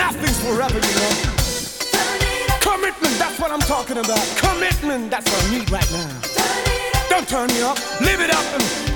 Nothing's forever, you know. Commitment, that's what I'm talking about. Commitment, that's what I need right now. Don't turn me up, live it up and